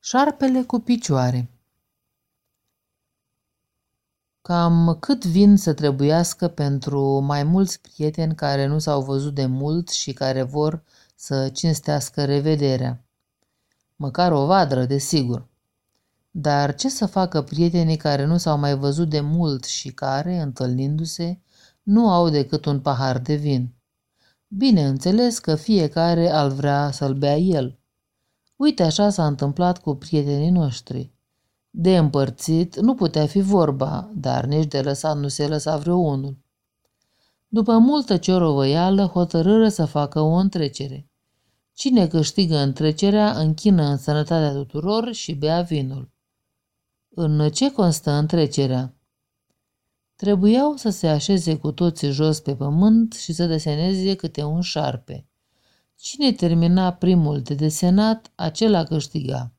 Șarpele cu picioare Cam cât vin să trebuiască pentru mai mulți prieteni care nu s-au văzut de mult și care vor să cinstească revederea. Măcar o vadră, desigur. Dar ce să facă prietenii care nu s-au mai văzut de mult și care, întâlnindu-se, nu au decât un pahar de vin? Bineînțeles că fiecare al vrea să-l bea el. Uite așa s-a întâmplat cu prietenii noștri. De împărțit nu putea fi vorba, dar nici de lăsat nu se lăsa vreo unul. După multă ciorovăială, hotărâră să facă o întrecere. Cine câștigă întrecerea, închină în sănătatea tuturor și bea vinul. În ce constă întrecerea? Trebuiau să se așeze cu toții jos pe pământ și să deseneze câte un șarpe. Cine termina primul de desenat, acela câștiga.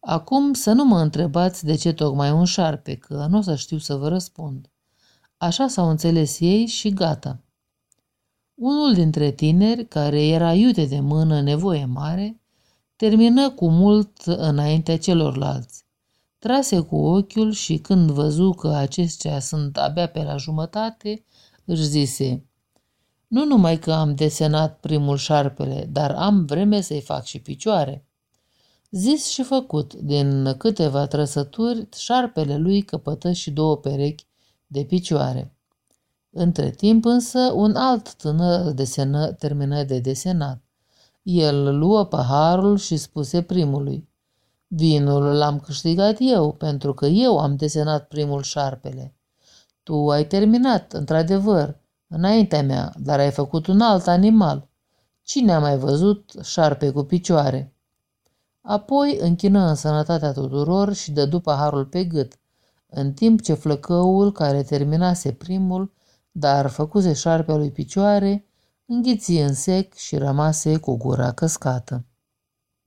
Acum să nu mă întrebați de ce tocmai un șarpe, că nu o să știu să vă răspund. Așa s-au înțeles ei și gata. Unul dintre tineri, care era iute de mână nevoie mare, termină cu mult înaintea celorlalți. Trase cu ochiul și când văzu că acestea sunt abia pe la jumătate, își zise, Nu numai că am desenat primul șarpele, dar am vreme să-i fac și picioare. Zis și făcut, din câteva trăsături, șarpele lui căpătă și două perechi de picioare. Între timp însă, un alt tânăr desenă, termină de desenat. El luă paharul și spuse primului, Vinul l-am câștigat eu, pentru că eu am desenat primul șarpele. Tu ai terminat, într-adevăr, înaintea mea, dar ai făcut un alt animal. Cine a mai văzut șarpe cu picioare?" Apoi închină în sănătatea tuturor și dădu paharul pe gât, în timp ce flăcăul, care terminase primul, dar făcuse șarpea lui picioare, înghiți în sec și rămase cu gura căscată.